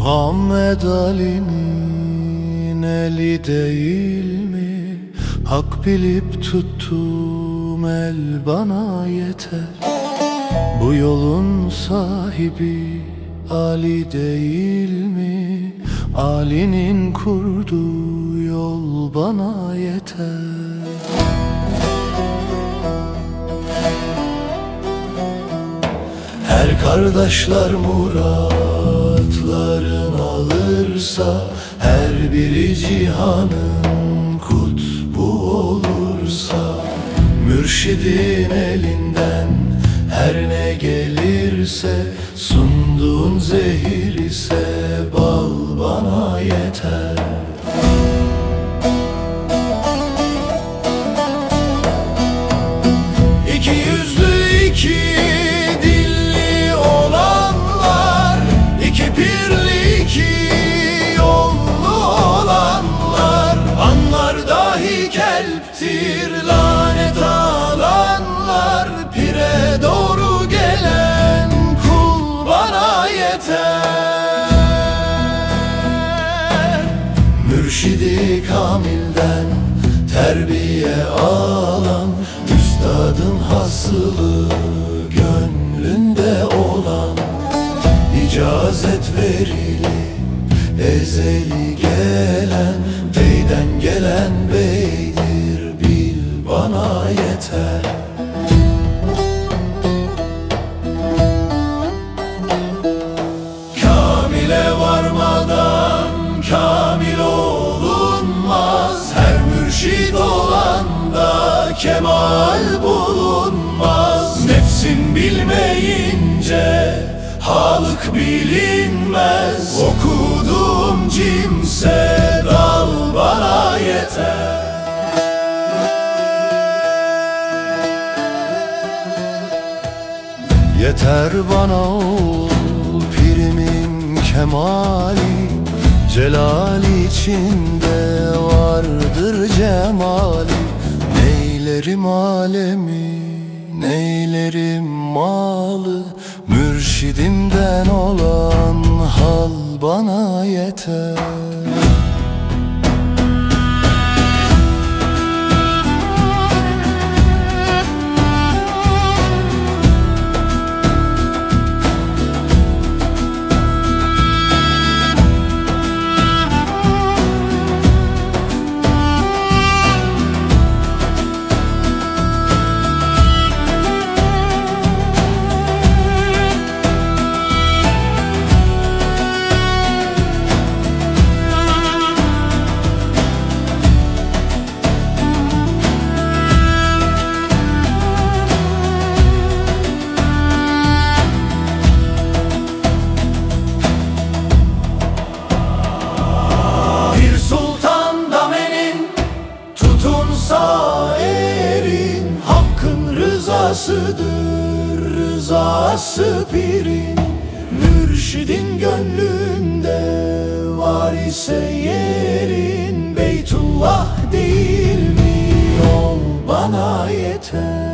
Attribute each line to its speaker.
Speaker 1: Muhammed Ali'nin eli değil mi? Hak bilip tuttum el bana yeter Bu yolun sahibi Ali değil mi? Ali'nin kurduğu yol bana yeter Her kardeşler muratların alırsa Her biri cihanın kutbu olursa Mürşidin elinden her ne gelirse Sunduğun zehir ise bal bana yeter dahi kelptir lanet alanlar Pire doğru gelen kul bana yeter. Mürşidi kamilden terbiye alan Üstadın hasılı gönlünde olan icazet verili ezeli gelen Beyden gelen bil bana yeter. Kamile varmadan kamil olunmaz. Her mürşid olanda kemal bulunmaz. Nefsin bilmeyince halık bilinmez. Okuduğum cimse Yeter bana ol pirimin kemali Celal içinde vardır cemali. Neylerim alemi, neylerim malı? Mürşidimden olan hal bana yeter rızasıdır rızası pirin Mürşidin gönlünde var ise yerin Beytullah değil mi? Yol bana yeter